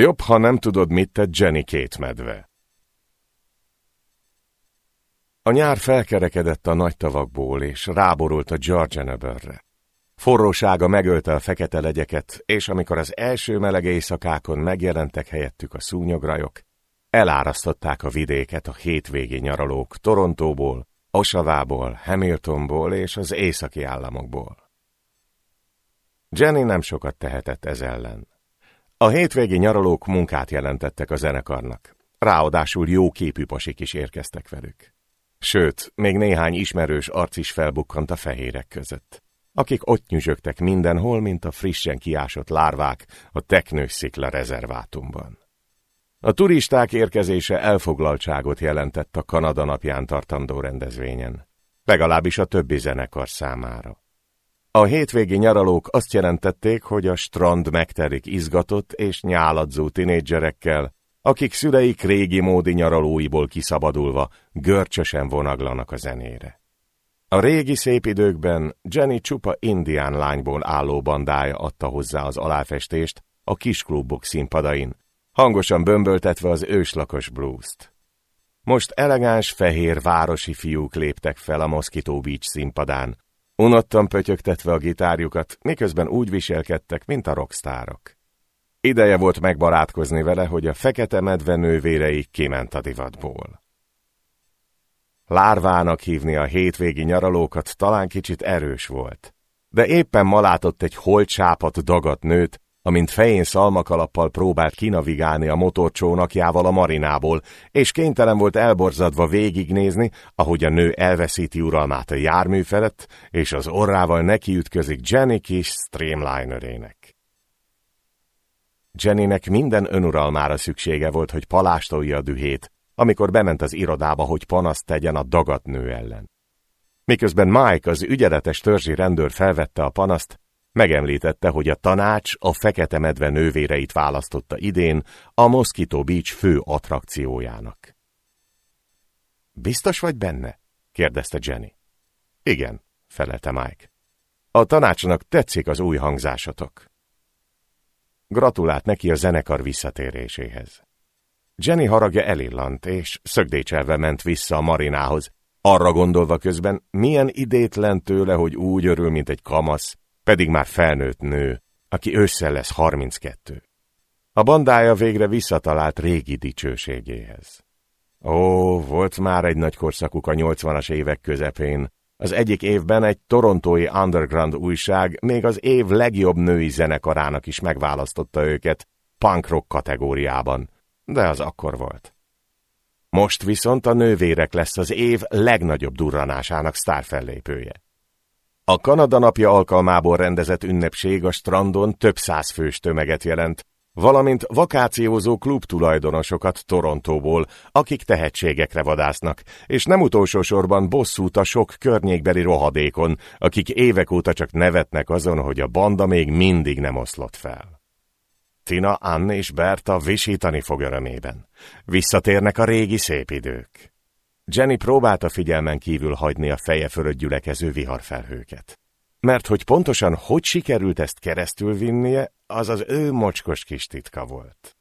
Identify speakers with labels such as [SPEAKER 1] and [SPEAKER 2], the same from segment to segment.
[SPEAKER 1] Jobb, ha nem tudod, mit tett Jenny két medve. A nyár felkerekedett a nagy tavakból, és ráborult a Georgian-öbörre. Forrósága megölte a fekete legyeket, és amikor az első meleg éjszakákon megjelentek helyettük a szúnyograjok, elárasztották a vidéket a hétvégi nyaralók Torontóból, Osavából, Hamiltonból és az északi államokból. Jenny nem sokat tehetett ez ellen. A hétvégi nyaralók munkát jelentettek a zenekarnak, ráadásul jó képű pasik is érkeztek velük. Sőt, még néhány ismerős arc is felbukkant a fehérek között, akik ott nyüzsögtek mindenhol, mint a frissen kiásott lárvák a teknős szikla rezervátumban. A turisták érkezése elfoglaltságot jelentett a Kanada napján tartandó rendezvényen, legalábbis a többi zenekar számára. A hétvégi nyaralók azt jelentették, hogy a strand megterik izgatott és nyáladzó tinédzserekkel, akik szüleik régi módi nyaralóiból kiszabadulva görcsösen vonaglanak a zenére. A régi szép időkben Jenny csupa indián lányból álló bandája adta hozzá az aláfestést a kisklubok színpadain, hangosan bömböltetve az őslakos blues-t. Most elegáns fehér városi fiúk léptek fel a Mosquito Beach színpadán, unottan pötyögtetve a gitárjukat, miközben úgy viselkedtek, mint a rockstárok. Ideje volt megbarátkozni vele, hogy a fekete medve nővérei kiment a divatból. Lárvának hívni a hétvégi nyaralókat talán kicsit erős volt, de éppen ma látott egy holcsápat dagat nőt, amint fején szalmakalappal próbált kinavigálni a motorcsónakjával a marinából, és kénytelen volt elborzadva végignézni, ahogy a nő elveszíti uralmát a jármű felett, és az orrával nekiütközik Jenny kis streamlinerének. Jennynek minden önuralmára szüksége volt, hogy palástolja a dühét, amikor bement az irodába, hogy panaszt tegyen a dagat nő ellen. Miközben Mike, az ügyeletes törzsi rendőr felvette a panaszt, Megemlítette, hogy a tanács a fekete medve nővéreit választotta idén a Mosquito Beach fő attrakciójának. Biztos vagy benne? kérdezte Jenny. Igen, felelte Mike. A tanácsnak tetszik az új hangzásatok. Gratulált neki a zenekar visszatéréséhez. Jenny haragja elillant, és szögdécselve ment vissza a marinához, arra gondolva közben, milyen idétlen tőle, hogy úgy örül, mint egy kamasz, pedig már felnőtt nő, aki ősszel lesz 32. A bandája végre visszatalált régi dicsőségéhez. Ó, volt már egy nagy korszakuk a 80-as évek közepén. Az egyik évben egy torontói underground újság még az év legjobb női zenekarának is megválasztotta őket punk rock kategóriában, de az akkor volt. Most viszont a nővérek lesz az év legnagyobb durranásának sztárfellépője. A Kanada napja alkalmából rendezett ünnepség a strandon több száz fős tömeget jelent, valamint vakációzó klub tulajdonosokat Torontóból, akik tehetségekre vadásznak, és nem utolsó sorban bosszút a sok környékbeli rohadékon, akik évek óta csak nevetnek azon, hogy a banda még mindig nem oszlott fel. Tina, Ann és Berta visítani fog örömében. Visszatérnek a régi szép idők. Jenny próbálta figyelmen kívül hagyni a feje fölött gyülekező viharfelhőket. Mert hogy pontosan hogy sikerült ezt keresztül vinnie, az az ő mocskos kis titka volt.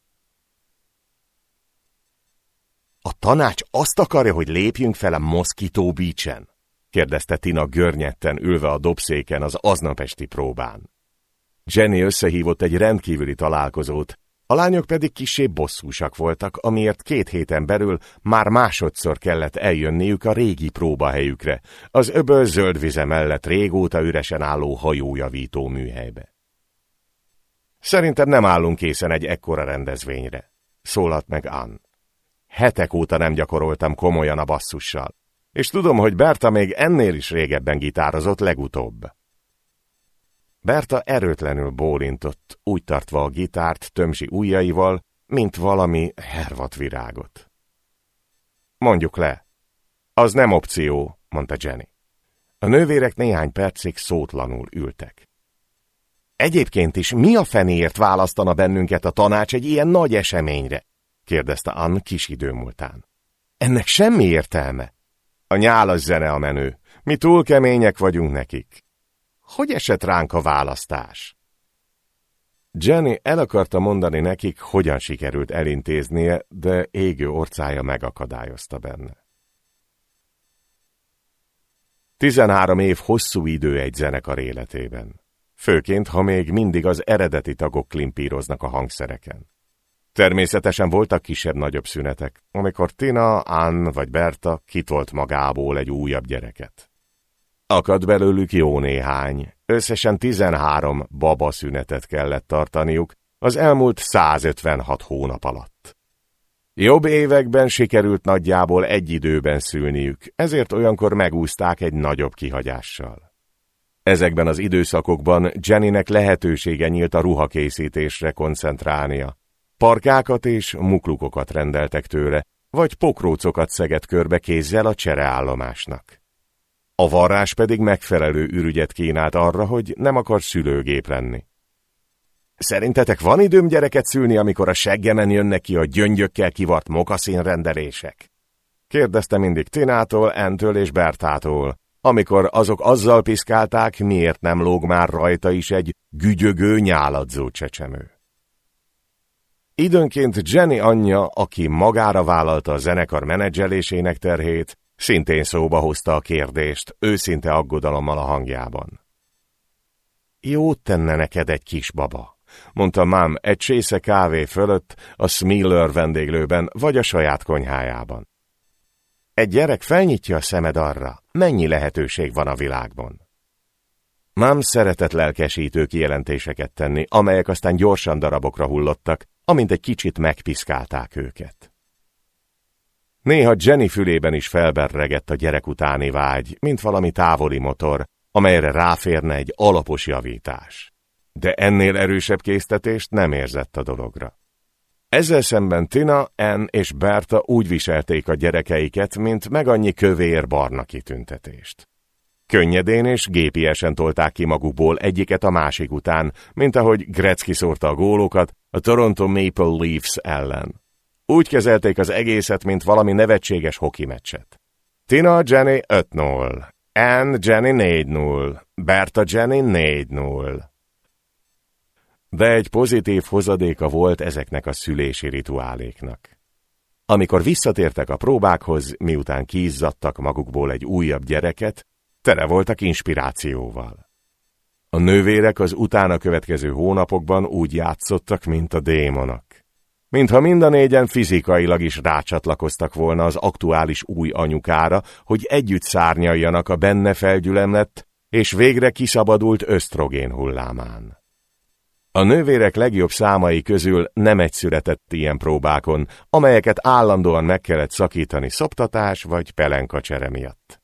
[SPEAKER 1] A tanács azt akarja, hogy lépjünk fel a Mosquito Beach-en? kérdezte Tina görnyetten ülve a dobszéken az aznapesti próbán. Jenny összehívott egy rendkívüli találkozót, a lányok pedig kisé bosszúsak voltak, amiért két héten belül már másodszor kellett eljönniük a régi próbahelyükre, az öböl zöld vize mellett régóta üresen álló hajójavító műhelybe. Szerintem nem állunk készen egy ekkora rendezvényre, szólalt meg Ann. Hetek óta nem gyakoroltam komolyan a basszussal, és tudom, hogy Berta még ennél is régebben gitározott legutóbb. Berta erőtlenül bólintott, úgy tartva a gitárt tömsi ujjaival, mint valami hervat virágot. Mondjuk le. Az nem opció, mondta Jenny. A nővérek néhány percig szótlanul ültek. Egyébként is mi a fenéért választana bennünket a tanács egy ilyen nagy eseményre? kérdezte Ann kis idő múltán. Ennek semmi értelme. A nyálas zene a menő. Mi túl kemények vagyunk nekik. Hogy esett ránk a választás? Jenny el akarta mondani nekik, hogyan sikerült elintéznie, de égő orcája megakadályozta benne. Tizenhárom év hosszú idő egy zenekar életében. Főként, ha még mindig az eredeti tagok klimpíroznak a hangszereken. Természetesen voltak kisebb-nagyobb szünetek, amikor Tina, Ann vagy Berta kitolt magából egy újabb gyereket. Akad belőlük jó néhány, összesen 13 baba szünetet kellett tartaniuk az elmúlt 156 hónap alatt. Jobb években sikerült nagyjából egy időben szülniük, ezért olyankor megúzták egy nagyobb kihagyással. Ezekben az időszakokban Jennynek lehetősége nyílt a ruhakészítésre koncentrálnia. Parkákat és muklukokat rendeltek tőle, vagy pokrócokat szegett körbe kézzel a csereállomásnak. A varrás pedig megfelelő ürügyet kínált arra, hogy nem akar szülőgép lenni. Szerintetek van időm gyereket szülni, amikor a seggemen jönnek ki a gyöngyökkel kivart mokaszín rendelések? Kérdezte mindig Tinától, Entől és Bertától, amikor azok azzal piszkálták, miért nem lóg már rajta is egy gügyögő, nyáladzó csecsemő. Időnként Jenny anyja, aki magára vállalta a zenekar menedzselésének terhét, szintén szóba hozta a kérdést, őszinte aggodalommal a hangjában. Jót tenne neked egy kis baba, mondta mám egy csésze kávé fölött, a Smiller vendéglőben vagy a saját konyhájában. Egy gyerek felnyitja a szemed arra, mennyi lehetőség van a világban. Mám szeretett lelkesítő kijelentéseket tenni, amelyek aztán gyorsan darabokra hullottak, amint egy kicsit megpiszkálták őket. Néha Jenny fülében is felberregett a gyerek utáni vágy, mint valami távoli motor, amelyre ráférne egy alapos javítás. De ennél erősebb késztetést nem érzett a dologra. Ezzel szemben Tina, Ann és Berta úgy viselték a gyerekeiket, mint meg annyi kövér barna kitüntetést. Könnyedén és gépiesen tolták ki magukból egyiket a másik után, mint ahogy Gretzky szórta a gólokat a Toronto Maple Leafs ellen. Úgy kezelték az egészet, mint valami nevetséges hoki meccset. Tina Jenny 5-0, Ann Jenny 4-0, Berta Jenny 4-0. De egy pozitív hozadéka volt ezeknek a szülési rituáléknak. Amikor visszatértek a próbákhoz, miután kiizzadtak magukból egy újabb gyereket, tele voltak inspirációval. A nővérek az utána következő hónapokban úgy játszottak, mint a démonok. Mintha mind a négyen fizikailag is rácsatlakoztak volna az aktuális új anyukára, hogy együtt szárnyaljanak a benne felgyülemlett és végre kiszabadult ösztrogén hullámán. A nővérek legjobb számai közül nem egy született ilyen próbákon, amelyeket állandóan meg kellett szakítani szoptatás vagy pelenkacsere miatt.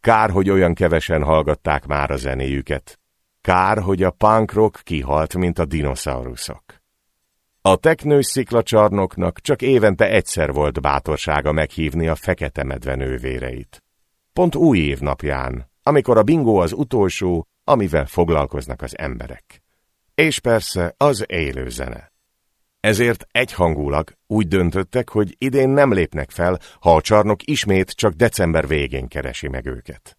[SPEAKER 1] Kár, hogy olyan kevesen hallgatták már a zenéjüket. Kár, hogy a punk rock kihalt, mint a dinoszauruszok. A teknős sziklacsarnoknak csak évente egyszer volt bátorsága meghívni a fekete medve nővéreit. Pont új év napján, amikor a bingó az utolsó, amivel foglalkoznak az emberek. És persze az élő zene. Ezért egyhangulag úgy döntöttek, hogy idén nem lépnek fel, ha a csarnok ismét csak december végén keresi meg őket.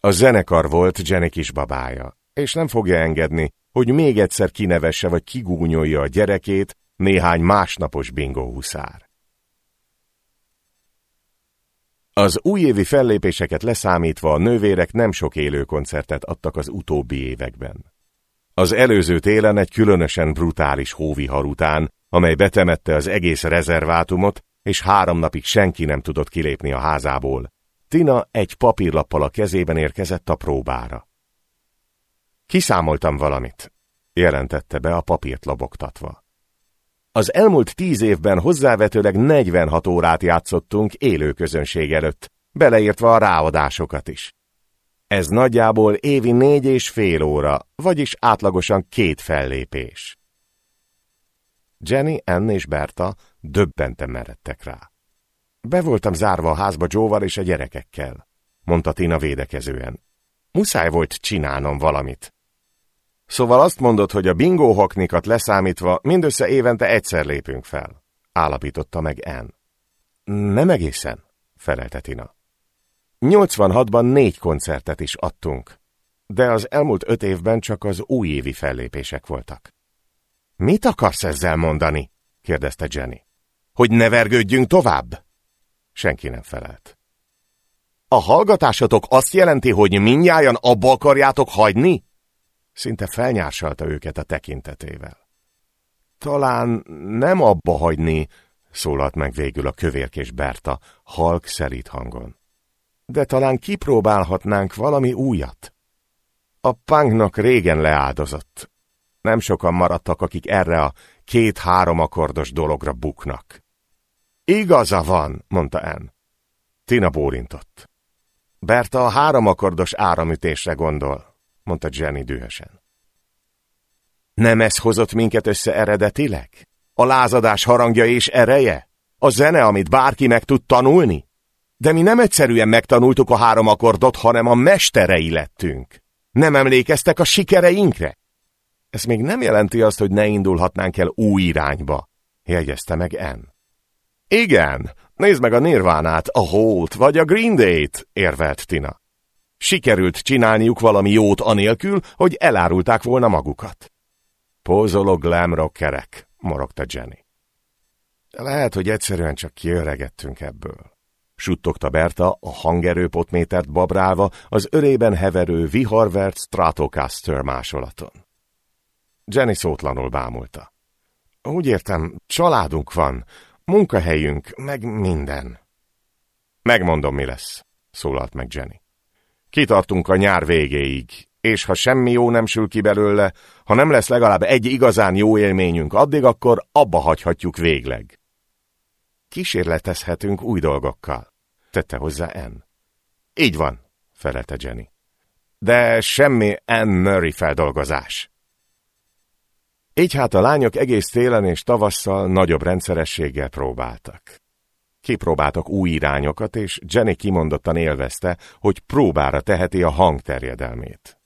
[SPEAKER 1] A zenekar volt Jenny kisbabája, és nem fogja engedni, hogy még egyszer kinevesse vagy kigúnyolja a gyerekét néhány másnapos bingóhuszár. Az újévi fellépéseket leszámítva a nővérek nem sok élő koncertet adtak az utóbbi években. Az előző télen egy különösen brutális hóvihar után, amely betemette az egész rezervátumot, és három napig senki nem tudott kilépni a házából, Tina egy papírlappal a kezében érkezett a próbára. Kiszámoltam valamit, jelentette be a papírt lobogtatva. Az elmúlt tíz évben hozzávetőleg 46 órát játszottunk élő közönség előtt, beleértve a ráadásokat is. Ez nagyjából évi négy és fél óra, vagyis átlagosan két fellépés. Jenny, Ann és Berta döbbenten meredtek rá. Be voltam zárva a házba Joe-val és a gyerekekkel, mondta Tina védekezően. Muszáj volt csinálnom valamit. Szóval azt mondod, hogy a bingó haknikat leszámítva mindössze évente egyszer lépünk fel, állapította meg Ann. Nem egészen, felelte Tina. 86-ban négy koncertet is adtunk, de az elmúlt öt évben csak az újévi fellépések voltak. Mit akarsz ezzel mondani? kérdezte Jenny. Hogy ne vergődjünk tovább? Senki nem felelt. A hallgatásatok azt jelenti, hogy minnyáján abba akarjátok hagyni? Szinte felnyársalta őket a tekintetével. Talán nem abba hagyni, szólalt meg végül a kövérkés Berta, halk szelít hangon. De talán kipróbálhatnánk valami újat. A punknak régen leáldozott. Nem sokan maradtak, akik erre a két-három akkordos dologra buknak. Igaza van, mondta Ann. Tina bólintott. Berta a három akkordos áramütésre gondol, mondta Jenny dühösen. Nem ez hozott minket össze eredetileg? A lázadás harangja és ereje? A zene, amit bárki meg tud tanulni? De mi nem egyszerűen megtanultuk a három akkordot, hanem a mesterei lettünk. Nem emlékeztek a sikereinkre? Ez még nem jelenti azt, hogy ne indulhatnánk el új irányba, jegyezte meg Ann. Igen, nézd meg a Nirvánát, a Holt vagy a Green Day-t, érvelt Tina. Sikerült csinálniuk valami jót anélkül, hogy elárulták volna magukat. Pózoló glam rockerek, morogta Jenny. Lehet, hogy egyszerűen csak kiöregettünk ebből. Suttogta Berta a hangerőpotmétert babrálva az örében heverő viharvert Stratocaster másolaton. Jenny szótlanul bámulta. Úgy értem, családunk van, munkahelyünk, meg minden. Megmondom, mi lesz, szólalt meg Jenny. Kitartunk a nyár végéig, és ha semmi jó nem sül ki belőle, ha nem lesz legalább egy igazán jó élményünk addig, akkor abba hagyhatjuk végleg. Kísérletezhetünk új dolgokkal, tette hozzá Ann. Így van, felelte Jenny. De semmi Ann Murray feldolgozás. Így hát a lányok egész télen és tavasszal nagyobb rendszerességgel próbáltak. Kipróbáltak új irányokat, és Jenny kimondottan élvezte, hogy próbára teheti a hang terjedelmét.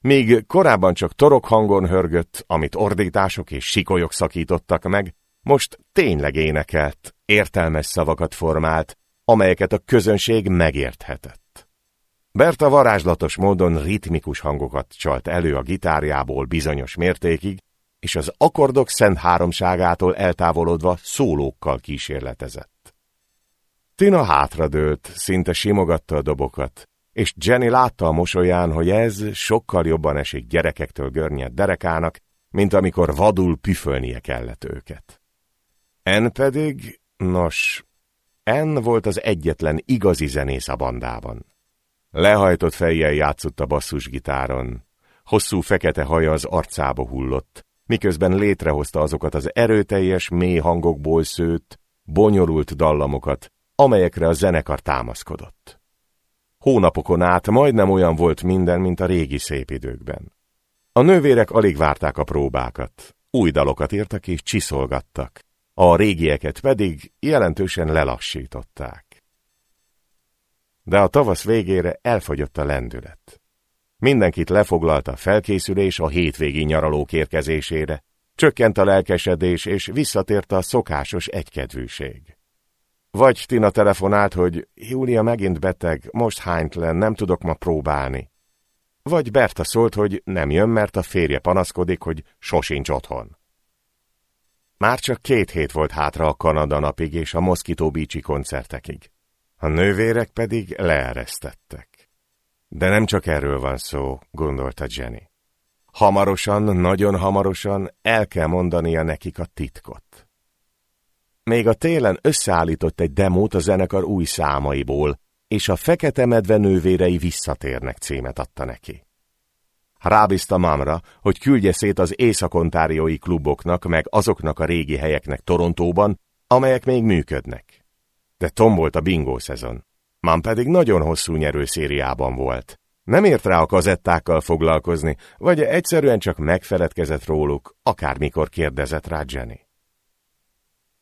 [SPEAKER 1] Míg korábban csak torok hangon hörgött, amit ordítások és sikolyok szakítottak meg, most tényleg énekelt, értelmes szavakat formált, amelyeket a közönség megérthetett. Berta varázslatos módon ritmikus hangokat csalt elő a gitárjából bizonyos mértékig, és az akkordok szent háromságától eltávolodva szólókkal kísérletezett. Tina hátradőlt, szinte simogatta a dobokat, és Jenny látta a mosolyán, hogy ez sokkal jobban esik gyerekektől görnyed derekának, mint amikor vadul püfölnie kellett őket. En pedig, nos, En volt az egyetlen igazi zenész a bandában. Lehajtott fejjel játszott a basszusgitáron, hosszú fekete haja az arcába hullott, miközben létrehozta azokat az erőteljes, mély hangokból szőtt, bonyolult dallamokat, amelyekre a zenekar támaszkodott. Hónapokon át majdnem olyan volt minden, mint a régi szép időkben. A nővérek alig várták a próbákat, új dalokat írtak és csiszolgattak, a régieket pedig jelentősen lelassították. De a tavasz végére elfogyott a lendület. Mindenkit lefoglalta a felkészülés a hétvégi nyaralók érkezésére, csökkent a lelkesedés és visszatért a szokásos egykedvűség. Vagy Tina telefonált, hogy Júlia megint beteg, most hánytlen, nem tudok ma próbálni. Vagy Berta szólt, hogy nem jön, mert a férje panaszkodik, hogy sosincs otthon. Már csak két hét volt hátra a Kanada napig és a Mosquito Beach-i koncertekig. A nővérek pedig leeresztettek. De nem csak erről van szó, gondolta Jenny. Hamarosan, nagyon hamarosan el kell mondania nekik a titkot. Még a télen összeállított egy demót a zenekar új számaiból, és a Fekete Medve nővérei visszatérnek címet adta neki. Rábízta Mamra, hogy küldje szét az északontáriói kluboknak, meg azoknak a régi helyeknek Torontóban, amelyek még működnek. De tombolt a bingó szezon. Mam pedig nagyon hosszú nyerőszériában volt. Nem ért rá a kazettákkal foglalkozni, vagy egyszerűen csak megfeledkezett róluk, akármikor kérdezett rá Jenny.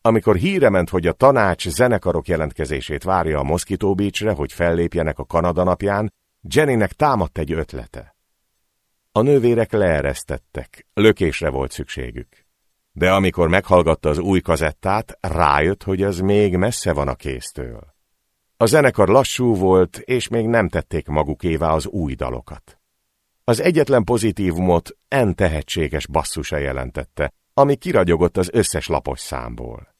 [SPEAKER 1] Amikor híre ment, hogy a tanács zenekarok jelentkezését várja a Mosquito Beachre, hogy fellépjenek a Kanada napján, Jennynek támadt egy ötlete. A nővérek leeresztettek, lökésre volt szükségük. De amikor meghallgatta az új kazettát, rájött, hogy az még messze van a kéztől. A zenekar lassú volt, és még nem tették magukévá az új dalokat. Az egyetlen pozitívumot en tehetséges basszusa jelentette, ami kiragyogott az összes lapos számból.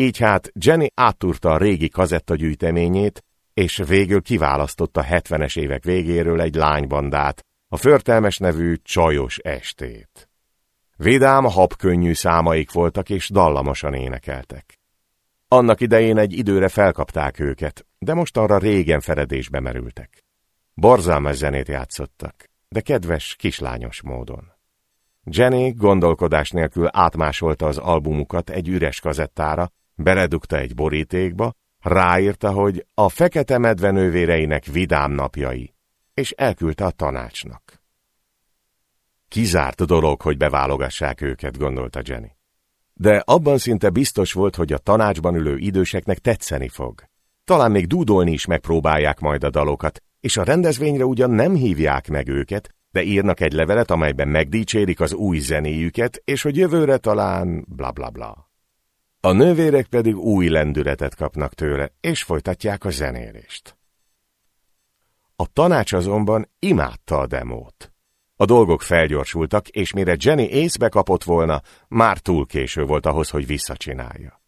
[SPEAKER 1] Így hát Jenny áttúrta a régi kazettagyűjteményét, és végül kiválasztotta 70-es évek végéről egy lánybandát, a förtelmes nevű Csajos estét. Vidám, habkönnyű számaik voltak, és dallamosan énekeltek. Annak idején egy időre felkapták őket, de most arra régen feledésbe merültek. Borzalmas zenét játszottak, de kedves, kislányos módon. Jenny gondolkodás nélkül átmásolta az albumukat egy üres kazettára, beledugta egy borítékba, ráírta, hogy a fekete medve vidám napjai, és elküldte a tanácsnak. Kizárt dolog, hogy beválogassák őket, gondolta Jenny. De abban szinte biztos volt, hogy a tanácsban ülő időseknek tetszeni fog. Talán még dúdolni is megpróbálják majd a dalokat, és a rendezvényre ugyan nem hívják meg őket, de írnak egy levelet, amelyben megdicsérik az új zenéjüket, és hogy jövőre talán bla bla bla. A nővérek pedig új lendületet kapnak tőle, és folytatják a zenélést. A tanács azonban imádta a demót. A dolgok felgyorsultak, és mire Jenny észbe kapott volna, már túl késő volt ahhoz, hogy visszacsinálja.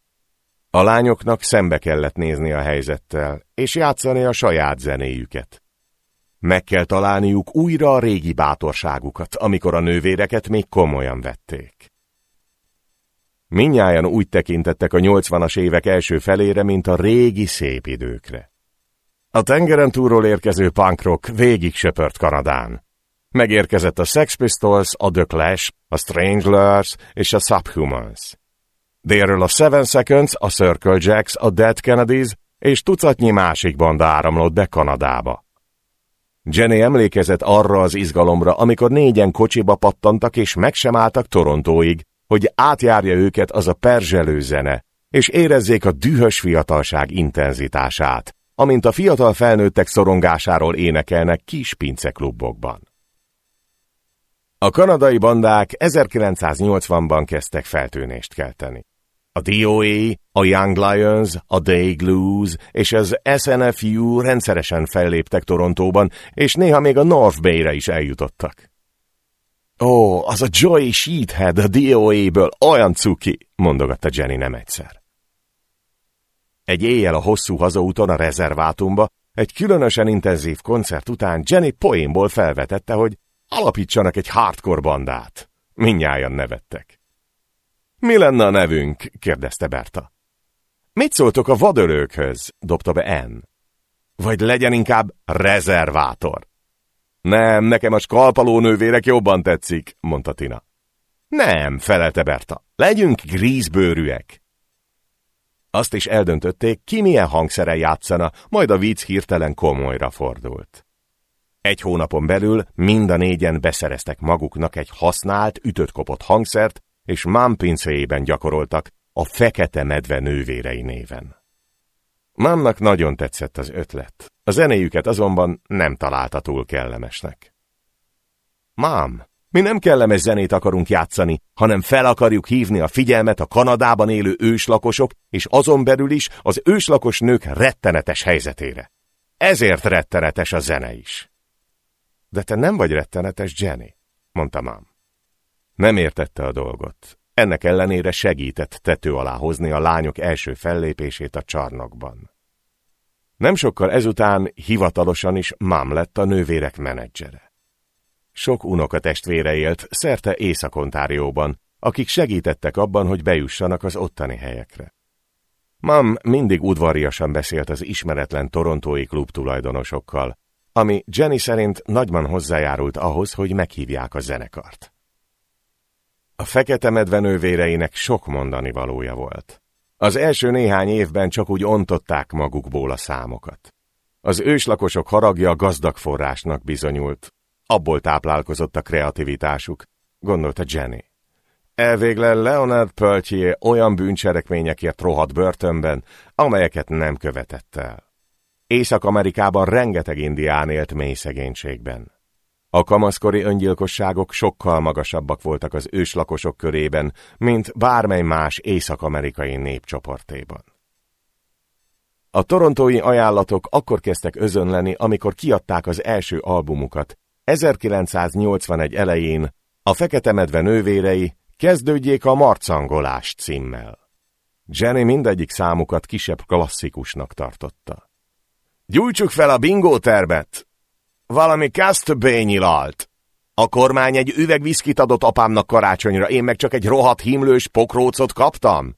[SPEAKER 1] A lányoknak szembe kellett nézni a helyzettel, és játszani a saját zenéjüket. Meg kell találniuk újra a régi bátorságukat, amikor a nővéreket még komolyan vették. Minnyáján úgy tekintettek a nyolcvanas évek első felére, mint a régi szép időkre. A tengeren túlról érkező punk rock végig söpört Kanadán. Megérkezett a Sex Pistols, a The Clash, a Stranglers és a Subhumans. Délről a Seven Seconds, a Circle Jacks, a Dead Kennedys és tucatnyi másik banda áramlott be Kanadába. Jenny emlékezett arra az izgalomra, amikor négyen kocsiba pattantak és meg sem álltak Torontóig, hogy átjárja őket az a perzselő zene, és érezzék a dühös fiatalság intenzitását, amint a fiatal felnőttek szorongásáról énekelnek kis pinceklubokban. A kanadai bandák 1980-ban kezdtek feltűnést kelteni. A DOA, a Young Lions, a Day Glues és az SNFU rendszeresen felléptek Torontóban, és néha még a North Bay-re is eljutottak. Ó, az a Joy Sheethead a DOA-ből olyan cuki, mondogatta Jenny nem egyszer. Egy éjjel a hosszú hazaúton a rezervátumba, egy különösen intenzív koncert után Jenny poénból felvetette, hogy alapítsanak egy hardcore bandát. Minnyáján nevettek. Mi lenne a nevünk? kérdezte Berta. Mit szóltok a vadölőkhöz? dobta be Ann. Vagy legyen inkább rezervátor. Nem, nekem a skalpaló nővérek jobban tetszik, mondta Tina. Nem, felelte Berta, legyünk grízbőrűek. Azt is eldöntötték, ki milyen hangszere játszana, majd a vicc hirtelen komolyra fordult. Egy hónapon belül mind a négyen beszereztek maguknak egy használt, ütött-kopott hangszert, és pincéjében gyakoroltak a fekete medve nővérei néven. Mámnak nagyon tetszett az ötlet, a zenéjüket azonban nem találta túl kellemesnek. Mám, mi nem kellemes zenét akarunk játszani, hanem fel akarjuk hívni a figyelmet a Kanadában élő őslakosok, és azon belül is az őslakos nők rettenetes helyzetére. Ezért rettenetes a zene is. De te nem vagy rettenetes, Jenny, mondta mám. Nem értette a dolgot. Ennek ellenére segített tető alá hozni a lányok első fellépését a csarnokban. Nem sokkal ezután hivatalosan is mám lett a nővérek menedzsere. Sok unokatestvére élt szerte Észak-Ontárióban, akik segítettek abban, hogy bejussanak az ottani helyekre. Mam mindig udvariasan beszélt az ismeretlen torontói klub tulajdonosokkal, ami Jenny szerint nagyban hozzájárult ahhoz, hogy meghívják a zenekart. A fekete medve nővéreinek sok mondani valója volt. Az első néhány évben csak úgy ontották magukból a számokat. Az őslakosok haragja gazdag forrásnak bizonyult. Abból táplálkozott a kreativitásuk, gondolta Jenny. Elvégle Leonard Peltier olyan bűncselekményekért rohadt börtönben, amelyeket nem követett el. Észak-Amerikában rengeteg indián élt mély szegénységben. A kamaszkori öngyilkosságok sokkal magasabbak voltak az őslakosok körében, mint bármely más észak-amerikai népcsoportéban. A torontói ajánlatok akkor kezdtek özönleni, amikor kiadták az első albumukat. 1981 elején a Fekete Medve nővérei Kezdődjék a marcangolás címmel. Jenny mindegyik számukat kisebb klasszikusnak tartotta. Gyújtsuk fel a bingó termet! Valami többé nyilalt! A kormány egy üveg viszkit adott apámnak karácsonyra, én meg csak egy rohadt himlős pokrócot kaptam?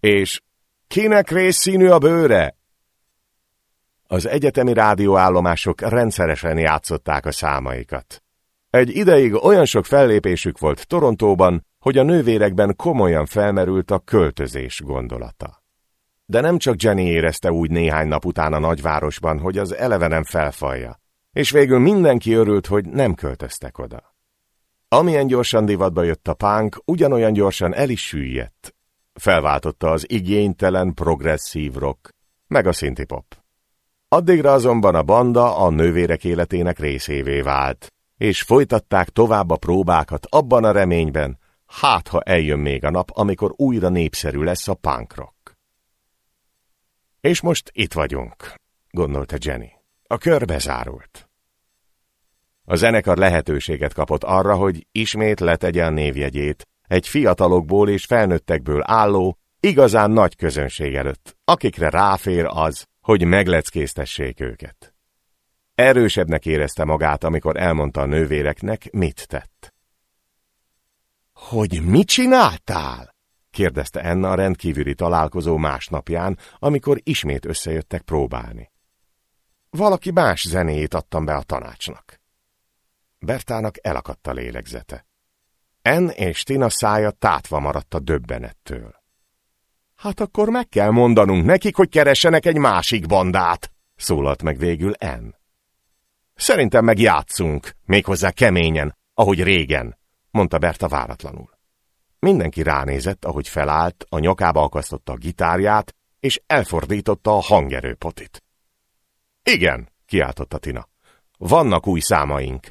[SPEAKER 1] És kinek részszínű a bőre? Az egyetemi rádióállomások rendszeresen játszották a számaikat. Egy ideig olyan sok fellépésük volt Torontóban, hogy a nővérekben komolyan felmerült a költözés gondolata. De nem csak Jenny érezte úgy néhány nap után a nagyvárosban, hogy az elevenen felfalja, és végül mindenki örült, hogy nem költöztek oda. Amilyen gyorsan divatba jött a pánk, ugyanolyan gyorsan el is süllyedt. Felváltotta az igénytelen progresszív rock, meg a szintipop. Addigra azonban a banda a nővérek életének részévé vált, és folytatták tovább a próbákat abban a reményben, hát ha eljön még a nap, amikor újra népszerű lesz a punk rock. És most itt vagyunk, gondolta Jenny. A kör bezárult. A zenekar lehetőséget kapott arra, hogy ismét letegye a névjegyét egy fiatalokból és felnőttekből álló, igazán nagy közönség előtt, akikre ráfér az, hogy megleckéztessék őket. Erősebbnek érezte magát, amikor elmondta a nővéreknek, mit tett. Hogy mit csináltál? kérdezte Enna a rendkívüli találkozó másnapján, amikor ismét összejöttek próbálni. Valaki más zenéjét adtam be a tanácsnak. Bertának elakadt a lélegzete. En és Tina szája tátva maradt a döbbenettől. Hát akkor meg kell mondanunk nekik, hogy keressenek egy másik bandát, szólalt meg végül En. Szerintem meg játszunk, méghozzá keményen, ahogy régen, mondta Berta váratlanul. Mindenki ránézett, ahogy felállt, a nyakába akasztotta a gitárját, és elfordította a hangerőpotit. Igen, kiáltotta Tina. Vannak új számaink.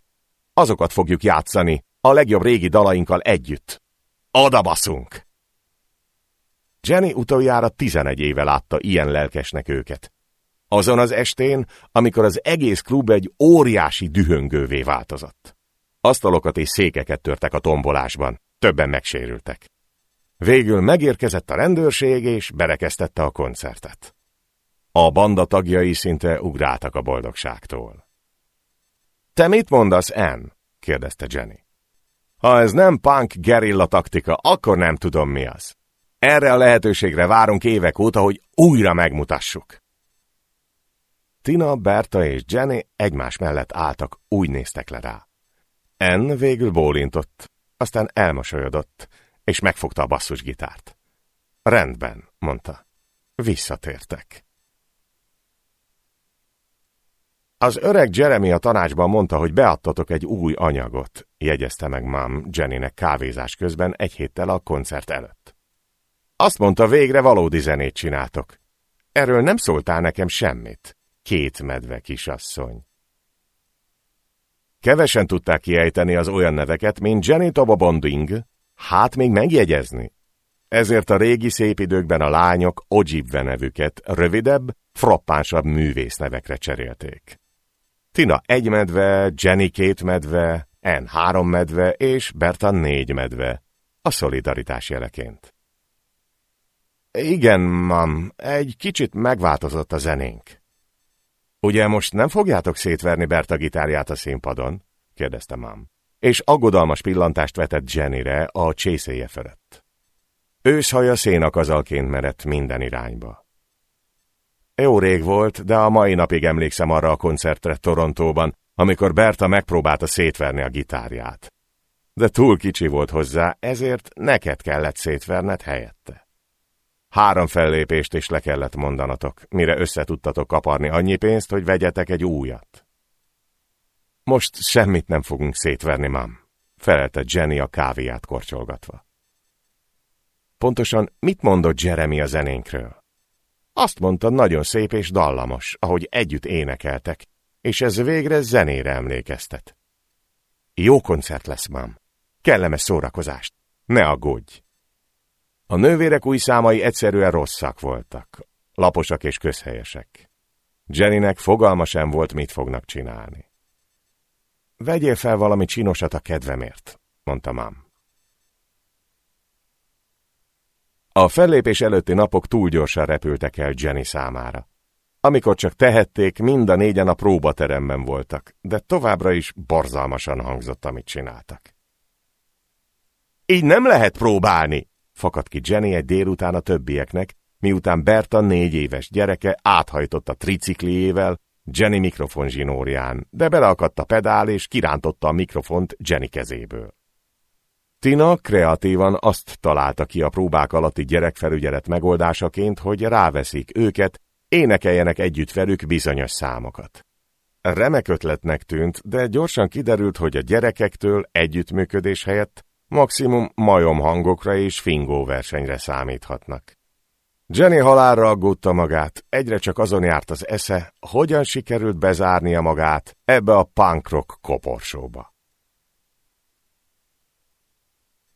[SPEAKER 1] Azokat fogjuk játszani, a legjobb régi dalainkkal együtt. Oda! Jenny utoljára tizenegy éve látta ilyen lelkesnek őket. Azon az estén, amikor az egész klub egy óriási dühöngővé változott. Asztalokat és székeket törtek a tombolásban, többen megsérültek. Végül megérkezett a rendőrség, és berekeztette a koncertet. A banda tagjai szinte ugráltak a boldogságtól. Te mit mondasz, Ann? kérdezte Jenny. Ha ez nem punk gerilla taktika, akkor nem tudom mi az. Erre a lehetőségre várunk évek óta, hogy újra megmutassuk. Tina, Berta és Jenny egymás mellett álltak, úgy néztek le rá. En végül bólintott, aztán elmosolyodott, és megfogta a basszusgitárt. Rendben, mondta. Visszatértek. Az öreg Jeremy a tanácsban mondta, hogy beadtatok egy új anyagot, jegyezte meg mám Jennynek kávézás közben egy héttel a koncert előtt. Azt mondta, végre valódi zenét csináltok. Erről nem szóltál nekem semmit, két medve kisasszony. Kevesen tudták kiejteni az olyan neveket, mint Jenny Tobobonding, hát még megjegyezni. Ezért a régi szép időkben a lányok Ojibwe nevüket rövidebb, frappánsabb művésznevekre cserélték. Tina egy medve, Jenny két medve, En három medve és Berta négy medve, a szolidaritás jeleként. Igen, mam, egy kicsit megváltozott a zenénk. Ugye most nem fogjátok szétverni Berta gitárját a színpadon? kérdezte mam. És aggodalmas pillantást vetett Jennyre a csészéje fölött. Őszhaja szénakazalként merett minden irányba. Jó rég volt, de a mai napig emlékszem arra a koncertre Torontóban, amikor Berta megpróbálta szétverni a gitárját. De túl kicsi volt hozzá, ezért neked kellett szétverned helyette. Három fellépést is le kellett mondanatok, mire összetudtatok kaparni annyi pénzt, hogy vegyetek egy újat. Most semmit nem fogunk szétverni, mám, felelte Jenny a kávéját korcsolgatva. Pontosan mit mondott Jeremy a zenénkről? Azt mondta, nagyon szép és dallamos, ahogy együtt énekeltek, és ez végre zenére emlékeztet. Jó koncert lesz, mám. Kellemes szórakozást. Ne aggódj! A nővérek új számai egyszerűen rosszak voltak, laposak és közhelyesek. Jennynek fogalma sem volt, mit fognak csinálni. Vegyél fel valami csinosat a kedvemért, mondta mám. A fellépés előtti napok túl gyorsan repültek el Jenny számára. Amikor csak tehették, mind a négyen a próbateremben voltak, de továbbra is borzalmasan hangzott, amit csináltak. Így nem lehet próbálni, fakadt ki Jenny egy délután a többieknek, miután Berta négy éves gyereke áthajtott a tricikliével Jenny mikrofon zsinórján, de beleakadt a pedál és kirántotta a mikrofont Jenny kezéből. Tina kreatívan azt találta ki a próbák alatti gyerekfelügyelet megoldásaként, hogy ráveszik őket, énekeljenek együtt velük bizonyos számokat. Remek ötletnek tűnt, de gyorsan kiderült, hogy a gyerekektől együttműködés helyett maximum majom hangokra és fingó versenyre számíthatnak. Jenny halálra aggódta magát, egyre csak azon járt az esze, hogyan sikerült bezárnia magát ebbe a punk rock koporsóba.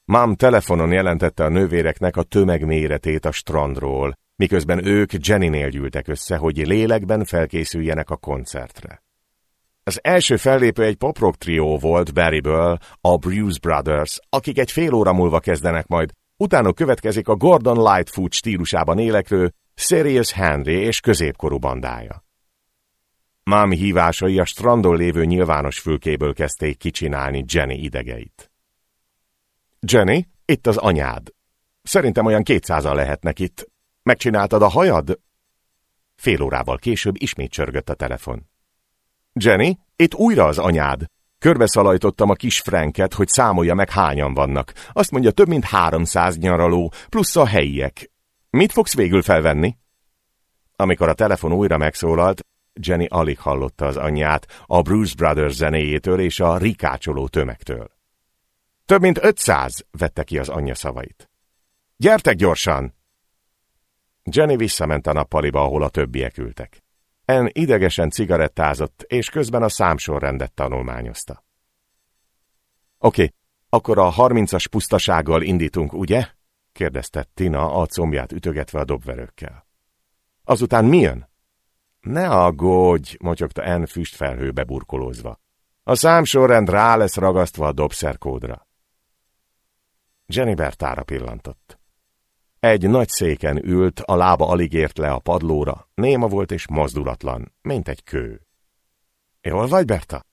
[SPEAKER 1] Mám telefonon jelentette a nővéreknek a tömegméretét a strandról, miközben ők Jenny-nél gyűltek össze, hogy lélekben felkészüljenek a koncertre. Az első fellépő egy poprock trió volt Barryből, a Bruce Brothers, akik egy fél óra múlva kezdenek majd, utána következik a Gordon Lightfoot stílusában élekrő Serious Henry és középkorú bandája. Mámi hívásai a strandon lévő nyilvános fülkéből kezdték kicsinálni Jenny idegeit. Jenny, itt az anyád. Szerintem olyan kétszázal lehetnek itt. Megcsináltad a hajad? Fél órával később ismét csörgött a telefon. Jenny, itt újra az anyád. Körbeszalajtottam a kis Franket, hogy számolja meg hányan vannak. Azt mondja több mint háromszáz nyaraló, plusz a helyiek. Mit fogsz végül felvenni? Amikor a telefon újra megszólalt, Jenny alig hallotta az anyját a Bruce Brothers zenéjétől és a rikácsoló tömegtől. Több mint ötszáz, vette ki az anyja szavait. Gyertek gyorsan! Jenny visszament a nappaliba, ahol a többiek ültek. En idegesen cigarettázott, és közben a számsorrendet tanulmányozta. Oké, akkor a harmincas pusztasággal indítunk, ugye? kérdezte Tina a combját ütögetve a dobverőkkel. Azután mi jön? Ne aggódj, motyogta En füstfelhőbe burkolózva. A számsorrend rá lesz ragasztva a dobszerkódra. Jenny Bertára pillantott. Egy nagy széken ült, a lába alig ért le a padlóra, néma volt és mozdulatlan, mint egy kő. Jól vagy, Berta?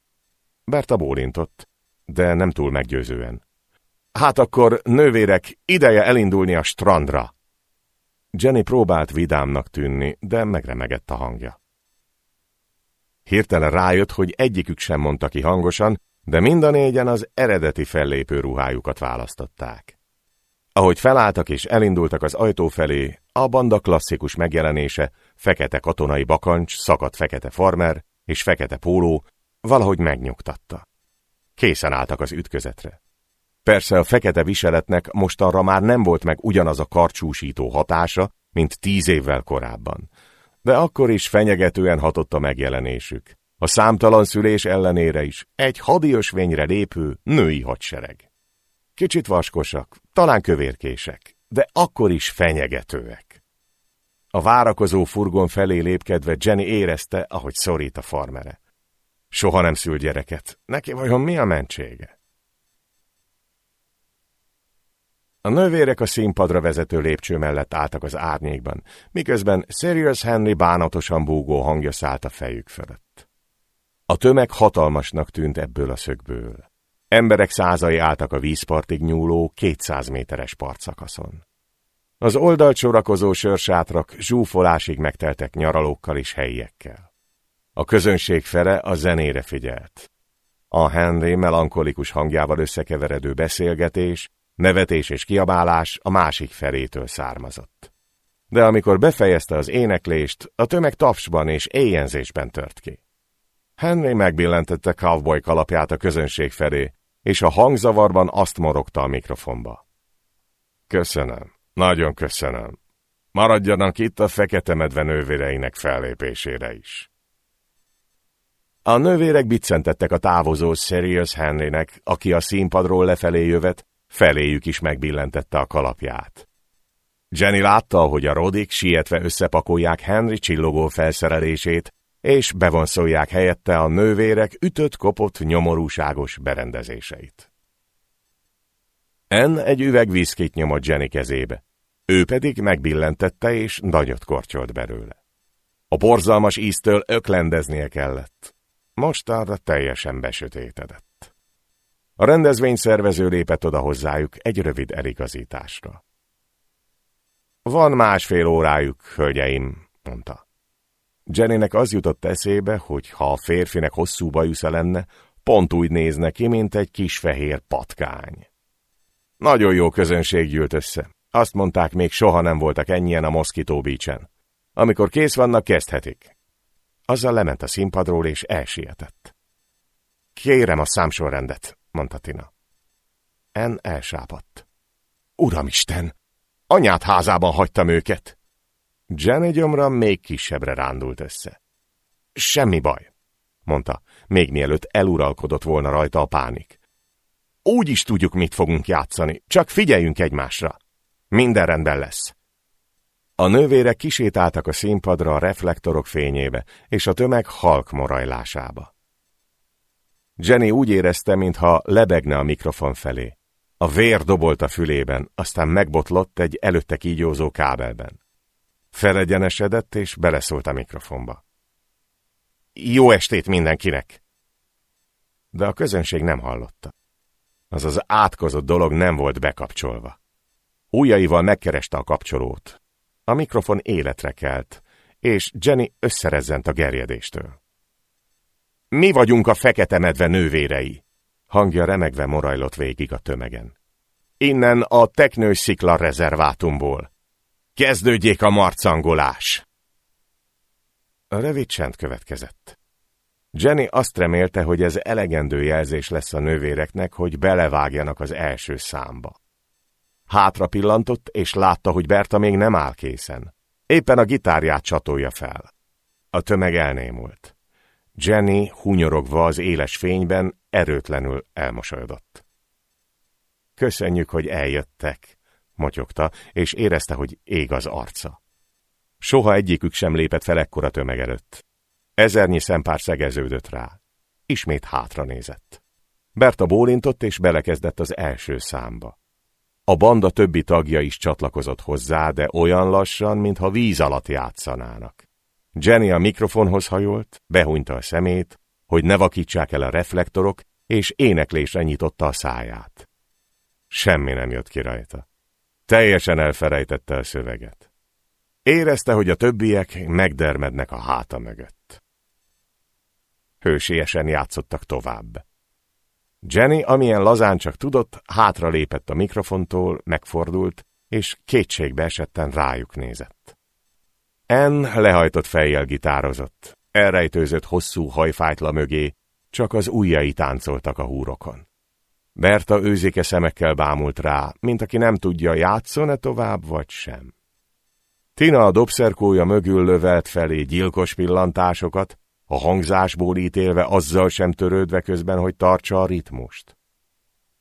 [SPEAKER 1] Berta bólintott, de nem túl meggyőzően. Hát akkor, nővérek, ideje elindulni a strandra! Jenny próbált vidámnak tűnni, de megremegett a hangja. Hirtelen rájött, hogy egyikük sem mondta ki hangosan, de mind a négyen az eredeti fellépő ruhájukat választották. Ahogy felálltak és elindultak az ajtó felé, a banda klasszikus megjelenése, fekete katonai bakancs, szakadt fekete farmer és fekete póló valahogy megnyugtatta. Készen álltak az ütközetre. Persze a fekete viseletnek mostanra már nem volt meg ugyanaz a karcsúsító hatása, mint tíz évvel korábban. De akkor is fenyegetően hatott a megjelenésük. A számtalan szülés ellenére is egy hadiösvényre lépő női hadsereg. Kicsit vaskosak, talán kövérkések, de akkor is fenyegetőek. A várakozó furgon felé lépkedve Jenny érezte, ahogy szorít a farmere. Soha nem szül gyereket, neki vajon mi a mentsége? A nővérek a színpadra vezető lépcső mellett álltak az árnyékban, miközben Serious Henry bánatosan búgó hangja szállt a fejük fölött. A tömeg hatalmasnak tűnt ebből a szögből. Emberek százai álltak a vízpartig nyúló 200 méteres partszakaszon. Az oldalt sorakozó sörsátrak zsúfolásig megteltek nyaralókkal és helyiekkel. A közönség fele a zenére figyelt. A Henry melankolikus hangjával összekeveredő beszélgetés, nevetés és kiabálás a másik felétől származott. De amikor befejezte az éneklést, a tömeg tapsban és éjjenzésben tört ki. Henry megbillentette cowboy kalapját a közönség felé, és a hangzavarban azt morogta a mikrofonba. Köszönöm, nagyon köszönöm. Maradjanak itt a fekete medve nővéreinek fellépésére is. A nővérek biccentettek a távozó Serious Henrynek, aki a színpadról lefelé jövet, feléjük is megbillentette a kalapját. Jenny látta, hogy a rodik sietve összepakolják Henry csillogó felszerelését, és bevonszolják helyette a nővérek ütött-kopott nyomorúságos berendezéseit. En egy üveg viszkit nyomott Jenny kezébe. Ő pedig megbillentette, és nagyot kortyolt belőle. A borzalmas íztől öklendeznie kellett. Most arra teljesen besötétedett. A rendezvény szervező lépett oda hozzájuk egy rövid eligazításra. Van másfél órájuk, hölgyeim, mondta. Jennynek az jutott eszébe, hogy ha a férfinek hosszú bajusza lenne, pont úgy nézne ki, mint egy kis fehér patkány. Nagyon jó közönség gyűlt össze. Azt mondták, még soha nem voltak ennyien a Mosquito Beach-en. Amikor kész vannak, kezdhetik. Azzal lement a színpadról, és elsietett. Kérem a számsorrendet, mondta Tina. En elsápadt. Uramisten! Anyát házában hagytam őket! Jenny gyomra még kisebbre rándult össze. Semmi baj, mondta, még mielőtt eluralkodott volna rajta a pánik. Úgy is tudjuk, mit fogunk játszani, csak figyeljünk egymásra. Minden rendben lesz. A nővérek kisétáltak a színpadra a reflektorok fényébe, és a tömeg halk morajlásába. Jenny úgy érezte, mintha lebegne a mikrofon felé. A vér dobolt a fülében, aztán megbotlott egy előtte kígyózó kábelben. Felegyenesedett és beleszólt a mikrofonba. Jó estét mindenkinek! De a közönség nem hallotta. Az az átkozott dolog nem volt bekapcsolva. Újjaival megkereste a kapcsolót. A mikrofon életre kelt, és Jenny összerezzent a gerjedéstől. Mi vagyunk a fekete medve nővérei, hangja remegve morajlott végig a tömegen. Innen a teknős szikla rezervátumból. Kezdődjék a marcangolás! A rövid csend következett. Jenny azt remélte, hogy ez elegendő jelzés lesz a nővéreknek, hogy belevágjanak az első számba. Hátra pillantott, és látta, hogy Berta még nem áll készen. Éppen a gitárját csatolja fel. A tömeg elnémult. Jenny, hunyorogva az éles fényben, erőtlenül elmosolyodott. Köszönjük, hogy eljöttek, motyogta, és érezte, hogy ég az arca. Soha egyikük sem lépett fel ekkora tömeg előtt. Ezernyi szempár szegeződött rá. Ismét hátra nézett. Berta bólintott, és belekezdett az első számba. A banda többi tagja is csatlakozott hozzá, de olyan lassan, mintha víz alatt játszanának. Jenny a mikrofonhoz hajolt, behúnyta a szemét, hogy ne vakítsák el a reflektorok, és éneklésre nyitotta a száját. Semmi nem jött ki rajta. Teljesen elfelejtette a szöveget. Érezte, hogy a többiek megdermednek a háta mögött. Hősiesen játszottak tovább. Jenny, amilyen lazán csak tudott, hátra lépett a mikrofontól, megfordult, és kétségbe esetten rájuk nézett. En lehajtott fejjel gitározott, elrejtőzött hosszú hajfájtla mögé, csak az ujjai táncoltak a húrokon. Berta őzéke szemekkel bámult rá, mint aki nem tudja, játszon-e tovább, vagy sem. Tina a dobszerkója mögül lövelt felé gyilkos pillantásokat, a hangzásból ítélve azzal sem törődve közben, hogy tartsa a ritmust.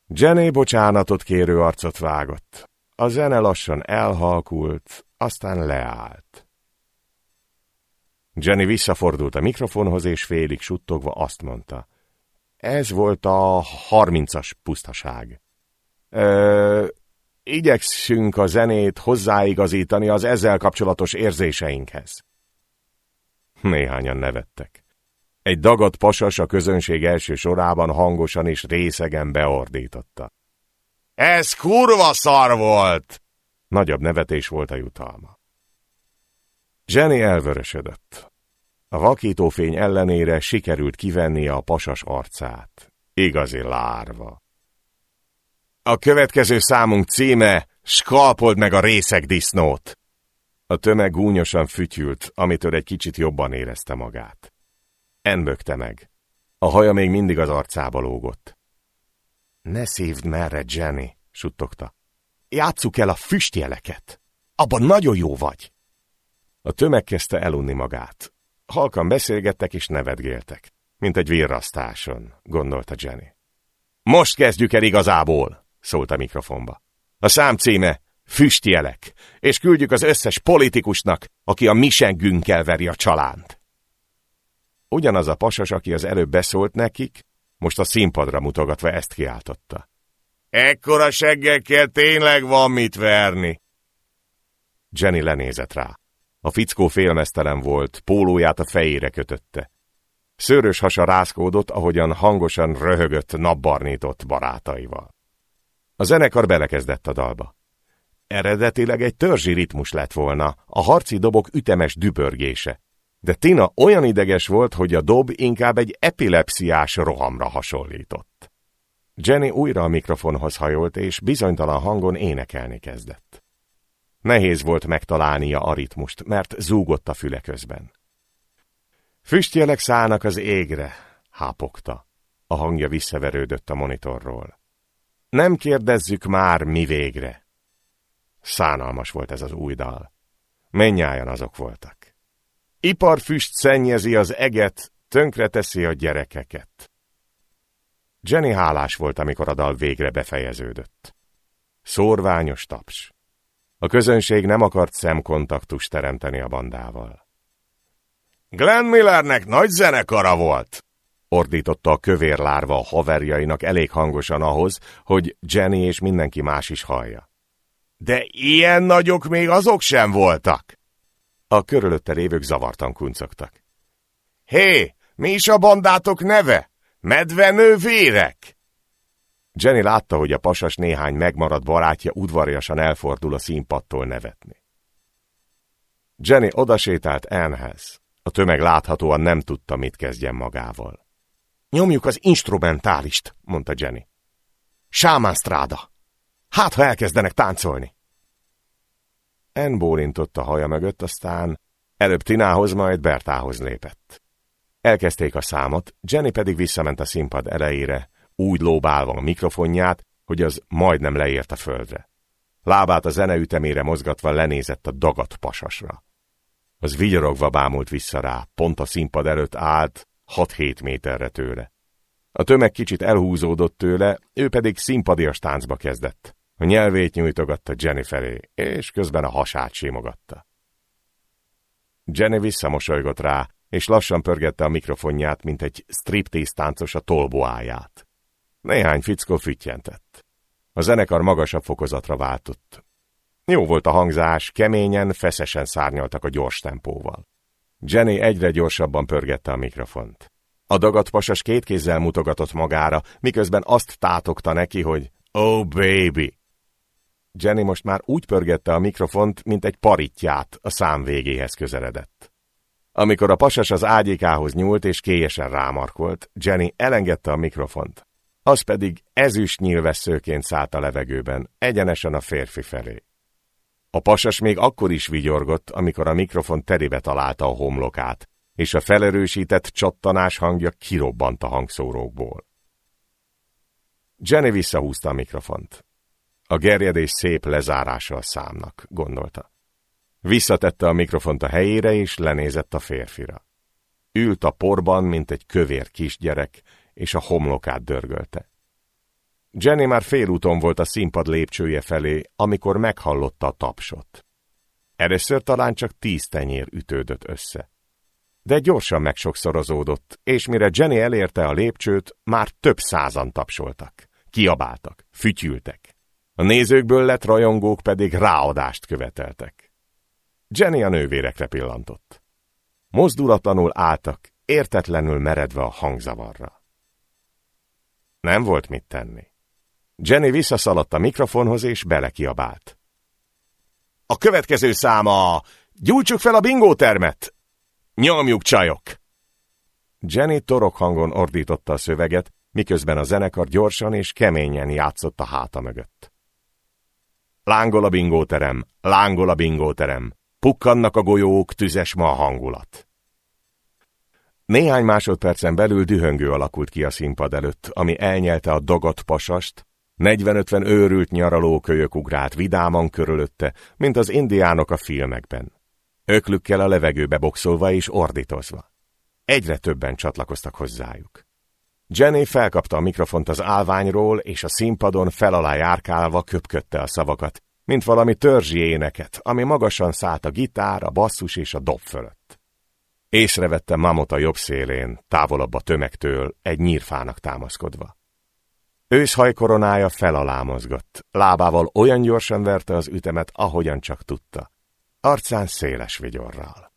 [SPEAKER 1] Jenny bocsánatot kérő arcot vágott. A zene lassan elhalkult, aztán leállt. Jenny visszafordult a mikrofonhoz, és félig suttogva azt mondta. Ez volt a harmincas pusztaság. Ö, igyekszünk a zenét hozzáigazítani az ezzel kapcsolatos érzéseinkhez. Néhányan nevettek. Egy dagadt pasas a közönség első sorában hangosan és részegen beordította. Ez kurva szar volt! Nagyobb nevetés volt a jutalma. Jenny elvörösödött. A vakítófény ellenére sikerült kivennie a pasas arcát. Igazi lárva. A következő számunk címe Skalpold meg a részeg disznót. A tömeg gúnyosan fütyült, amitől egy kicsit jobban érezte magát. Enbökte meg. A haja még mindig az arcába lógott. Ne szívd merre, Jenny, suttogta. Játsszuk el a füstjeleket. Abban nagyon jó vagy. A tömeg kezdte elunni magát. Halkan beszélgettek és nevetgéltek, mint egy virrasztáson, gondolta Jenny. Most kezdjük el igazából, szólt a mikrofonba. A szám címe füstjelek, és küldjük az összes politikusnak, aki a misengünkkel veri a csalánt. Ugyanaz a pasas, aki az előbb beszólt nekik, most a színpadra mutogatva ezt kiáltotta. Ekkora seggekkel tényleg van mit verni. Jenny lenézett rá. A fickó félmeztelen volt, pólóját a fejére kötötte. Szőrös hasa rázkódott, ahogyan hangosan röhögött napbarnított barátaival. A zenekar belekezdett a dalba. Eredetileg egy törzsi ritmus lett volna, a harci dobok ütemes dübörgése. De Tina olyan ideges volt, hogy a dob inkább egy epilepsziás rohamra hasonlított. Jenny újra a mikrofonhoz hajolt, és bizonytalan hangon énekelni kezdett. Nehéz volt megtalálnia a ritmust, mert zúgott a füle közben. Füstjelek szállnak az égre, hápogta. A hangja visszaverődött a monitorról. Nem kérdezzük már, mi végre. Szánalmas volt ez az új dal. Mennyájan azok voltak. Iparfüst szennyezi az eget, tönkreteszi a gyerekeket. Jenny hálás volt, amikor a dal végre befejeződött. Szórványos taps. A közönség nem akart szemkontaktust teremteni a bandával. Glenn Millernek nagy zenekara volt, ordította a kövér lárva a haverjainak elég hangosan ahhoz, hogy Jenny és mindenki más is hallja. De ilyen nagyok még azok sem voltak. A körülötte lévők zavartan kuncogtak. Hé, mi is a bandátok neve? Medvenő vérek? Jenny látta, hogy a pasas néhány megmaradt barátja udvariasan elfordul a színpadtól nevetni. Jenny odasétált Annehez. A tömeg láthatóan nem tudta, mit kezdjen magával. Nyomjuk az instrumentálist, mondta Jenny. Sámán stráda. Hát, ha elkezdenek táncolni. En bólintott a haja mögött, aztán előbb Tinához, majd Bertához lépett. Elkezdték a számot, Jenny pedig visszament a színpad elejére, úgy lóbálva a mikrofonját, hogy az majdnem leért a földre. Lábát a zene ütemére mozgatva lenézett a dagat pasasra. Az vigyorogva bámult vissza rá, pont a színpad előtt állt, 6-7 méterre tőle. A tömeg kicsit elhúzódott tőle, ő pedig színpadias táncba kezdett. A nyelvét nyújtogatta Jenny felé, és közben a hasát simogatta. Jenny visszamosolygott rá, és lassan pörgette a mikrofonját, mint egy striptease táncos a tolboáját. Néhány fickó füttyentett. A zenekar magasabb fokozatra váltott. Jó volt a hangzás, keményen, feszesen szárnyaltak a gyors tempóval. Jenny egyre gyorsabban pörgette a mikrofont. A dagat pasas két kézzel mutogatott magára, miközben azt tátogta neki, hogy Oh baby! Jenny most már úgy pörgette a mikrofont, mint egy paritját a szám végéhez közeledett. Amikor a pasas az ágyékához nyúlt és kélyesen rámarkolt, Jenny elengedte a mikrofont. Az pedig ezüst nyílvesszőként szállt a levegőben, egyenesen a férfi felé. A pasas még akkor is vigyorgott, amikor a mikrofon terébe találta a homlokát, és a felerősített csattanás hangja kirobbant a hangszórókból. Jenny visszahúzta a mikrofont. A gerjedés szép lezárása a számnak, gondolta. Visszatette a mikrofont a helyére, és lenézett a férfira. Ült a porban, mint egy kövér kisgyerek, és a homlokát dörgölte. Jenny már félúton volt a színpad lépcsője felé, amikor meghallotta a tapsot. Először talán csak tíz tenyér ütődött össze. De gyorsan megsokszorozódott, és mire Jenny elérte a lépcsőt, már több százan tapsoltak. Kiabáltak, fütyültek. A nézőkből lett rajongók pedig ráadást követeltek. Jenny a nővérekre pillantott. Mozdulatlanul álltak, értetlenül meredve a hangzavarra. Nem volt mit tenni. Jenny visszaszaladt a mikrofonhoz és belekiabált. A következő száma! Gyújtsuk fel a bingótermet! Nyomjuk, csajok! Jenny torok hangon ordította a szöveget, miközben a zenekar gyorsan és keményen játszott a háta mögött. Lángol a bingóterem, lángol a bingóterem, pukkannak a golyók, tüzes ma a hangulat. Néhány másodpercen belül dühöngő alakult ki a színpad előtt, ami elnyelte a dagat pasast, 40-50 őrült nyaralókölyök ugrált vidáman körülötte, mint az indiánok a filmekben. Öklükkel a levegőbe boxolva és ordítozva. Egyre többen csatlakoztak hozzájuk. Jenny felkapta a mikrofont az állványról, és a színpadon felalá járkálva köpködte a szavakat, mint valami törzsi éneket, ami magasan szállt a gitár, a basszus és a dob fölött. Észrevette Mamot a jobb szélén, távolabb a tömegtől, egy nyírfának támaszkodva. Őszhajkoronája felalá mozgott, lábával olyan gyorsan verte az ütemet, ahogyan csak tudta. arcán széles vigyorral.